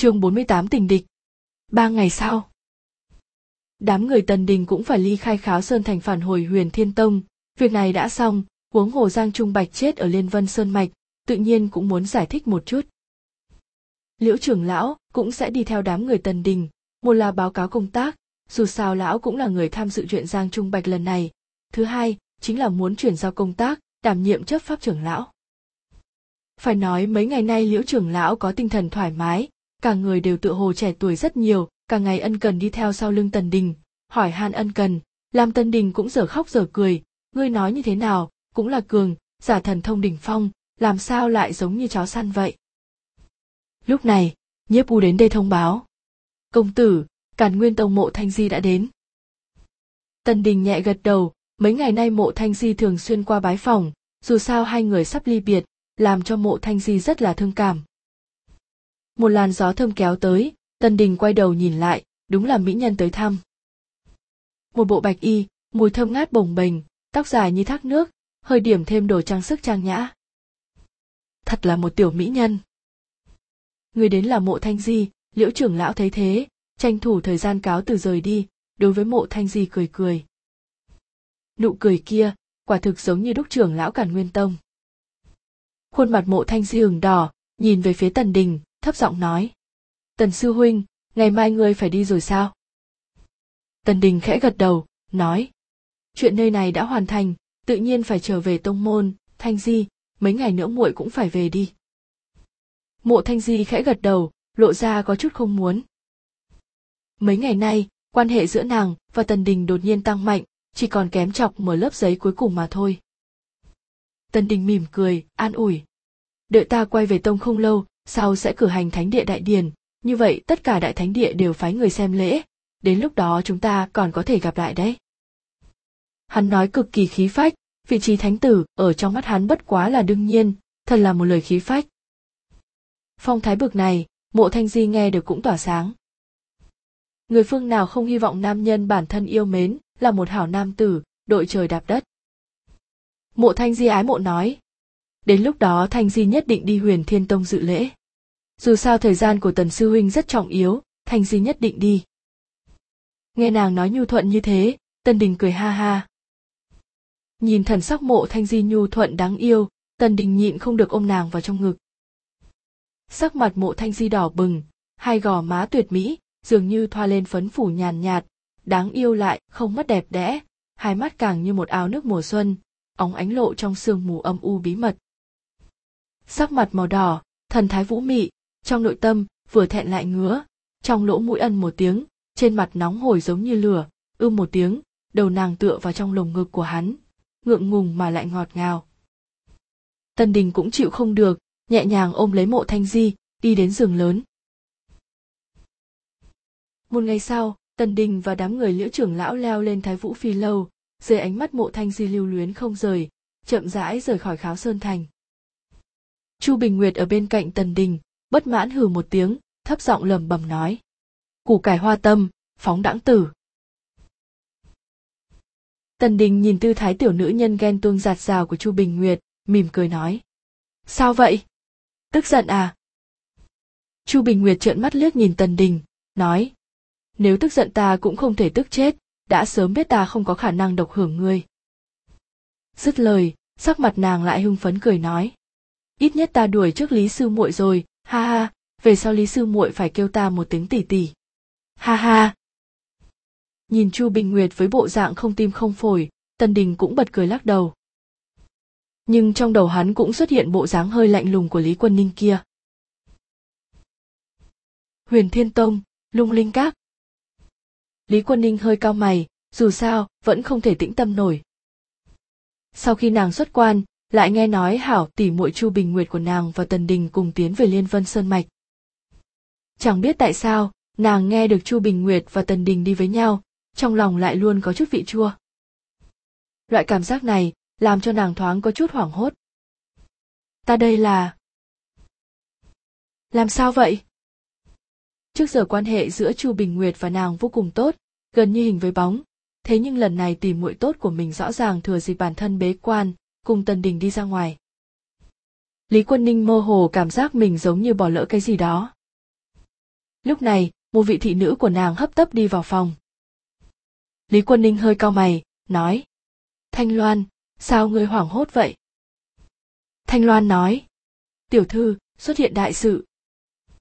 chương 48 tình địch. Ba ngày sau. Đám người tần đình cũng phải ly khai kháo sơn thành phản hồi huyền thiên tông. Việc này đã xong, huống hồ Giang Trung Bạch chết ở Liên Vân Sơn Mạch, tự nhiên cũng muốn giải thích một chút. Liễu trưởng lão cũng sẽ đi theo đám người tần đình, một là báo cáo công tác, dù sao lão cũng là người tham dự chuyện Giang Trung Bạch lần này. Thứ hai, chính là muốn chuyển giao công tác, đảm nhiệm chấp pháp trưởng lão. Phải nói mấy ngày nay liễu trưởng lão có tinh thần thoải mái, cả người đều tựa hồ trẻ tuổi rất nhiều, cả ngày ân cần đi theo sau lưng tần đình, hỏi han ân cần, làm tần đình cũng dở khóc dở cười, ngươi nói như thế nào, cũng là cường, giả thần thông đỉnh phong, làm sao lại giống như chó săn vậy. Lúc này, nhiếp u đến đây thông báo. Công tử, càn nguyên tông mộ thanh di đã đến. Tần đình nhẹ gật đầu, mấy ngày nay mộ thanh di thường xuyên qua bái phòng, dù sao hai người sắp ly biệt, làm cho mộ thanh di rất là thương cảm. Một làn gió thơm kéo tới, Tần Đình quay đầu nhìn lại, đúng là mỹ nhân tới thăm. Một bộ bạch y, mùi thơm ngát bồng bềnh, tóc dài như thác nước, hơi điểm thêm đồ trang sức trang nhã. Thật là một tiểu mỹ nhân. Người đến là mộ thanh di, liễu trưởng lão thấy thế, tranh thủ thời gian cáo từ rời đi, đối với mộ thanh di cười cười. Nụ cười kia, quả thực giống như đúc trưởng lão cản nguyên tông. Khuôn mặt mộ thanh di hừng đỏ, nhìn về phía tần đình, thấp giọng nói. Tần sư huynh, ngày mai ngươi phải đi rồi sao? Tần đình khẽ gật đầu, nói. Chuyện nơi này đã hoàn thành, tự nhiên phải trở về tông môn, thanh di, mấy ngày nữa muội cũng phải về đi. Mộ thanh di khẽ gật đầu, lộ ra có chút không muốn. Mấy ngày nay, quan hệ giữa nàng và tần đình đột nhiên tăng mạnh, chỉ còn kém chọc mở lớp giấy cuối cùng mà thôi. Tần đình mỉm cười, an ủi. Đợi ta quay về tông không lâu, sau sẽ cử hành thánh địa đại điền, như vậy tất cả đại thánh địa đều phái người xem lễ, đến lúc đó chúng ta còn có thể gặp lại đấy. Hắn nói cực kỳ khí phách, vị trí thánh tử ở trong mắt hắn bất quá là đương nhiên, thật là một lời khí phách. Phong thái bực này, mộ thanh di nghe được cũng tỏa sáng. Người phương nào không hy vọng nam nhân bản thân yêu mến là một hảo nam tử, đội trời đạp đất. Mộ thanh di ái mộ nói. Đến lúc đó thanh di nhất định đi huyền thiên tông dự lễ. Dù sao thời gian của tần sư huynh rất trọng yếu, thanh di nhất định đi. Nghe nàng nói nhu thuận như thế, tần đình cười ha ha. Nhìn thần sắc mộ thanh di nhu thuận đáng yêu, tần đình nhịn không được ôm nàng vào trong ngực. Sắc mặt mộ thanh di đỏ bừng, hai gò má tuyệt mỹ, dường như thoa lên phấn phủ nhàn nhạt, đáng yêu lại, không mất đẹp đẽ, hai mắt càng như một áo nước mùa xuân, óng ánh lộ trong sương mù âm u bí mật. Sắc mặt màu đỏ, thần thái vũ mị, trong nội tâm, vừa thẹn lại ngứa, trong lỗ mũi ân một tiếng, trên mặt nóng hổi giống như lửa, ưm một tiếng, đầu nàng tựa vào trong lồng ngực của hắn, ngượng ngùng mà lại ngọt ngào. Tân Đình cũng chịu không được, nhẹ nhàng ôm lấy mộ thanh di, đi đến giường lớn. Một ngày sau, Tần Đình và đám người liễu trưởng lão leo lên Thái Vũ Phi lâu, dưới ánh mắt mộ thanh di lưu luyến không rời, chậm rãi rời khỏi kháo sơn thành. Chu Bình Nguyệt ở bên cạnh Tần Đình, bất mãn hừ một tiếng, thấp giọng lầm bầm nói. Củ cải hoa tâm, phóng đãng tử. Tần Đình nhìn tư thái tiểu nữ nhân ghen tuông giạt rào của Chu Bình Nguyệt, mỉm cười nói. Sao vậy? Tức giận à? Chu Bình Nguyệt trợn mắt liếc nhìn Tần Đình, nói. Nếu tức giận ta cũng không thể tức chết, đã sớm biết ta không có khả năng độc hưởng ngươi. Dứt lời, sắc mặt nàng lại hưng phấn cười nói. Ít nhất ta đuổi trước Lý Sư muội rồi, ha ha, về sau Lý Sư muội phải kêu ta một tiếng tỷ tỷ. Ha ha. Nhìn Chu Bình Nguyệt với bộ dạng không tim không phổi, Tần Đình cũng bật cười lắc đầu. Nhưng trong đầu hắn cũng xuất hiện bộ dáng hơi lạnh lùng của Lý Quân Ninh kia. Huyền Thiên Tông, Lung Linh Các. Lý Quân Ninh hơi cao mày, dù sao, vẫn không thể tĩnh tâm nổi. Sau khi nàng xuất quan, lại nghe nói hảo tỷ muội Chu Bình Nguyệt của nàng và Tần Đình cùng tiến về Liên Vân Sơn Mạch. Chẳng biết tại sao, nàng nghe được Chu Bình Nguyệt và Tần Đình đi với nhau, trong lòng lại luôn có chút vị chua. Loại cảm giác này làm cho nàng thoáng có chút hoảng hốt. Ta đây là... Làm sao vậy? Trước giờ quan hệ giữa Chu Bình Nguyệt và nàng vô cùng tốt, gần như hình với bóng. Thế nhưng lần này tìm muội tốt của mình rõ ràng thừa dịp bản thân bế quan, cùng Tần Đình đi ra ngoài. Lý Quân Ninh mơ hồ cảm giác mình giống như bỏ lỡ cái gì đó. lúc này, một vị thị nữ của nàng hấp tấp đi vào phòng lý quân ninh hơi cau mày, nói, thanh loan, sao ngươi hoảng hốt vậy thanh loan nói, tiểu thư, xuất hiện đại sự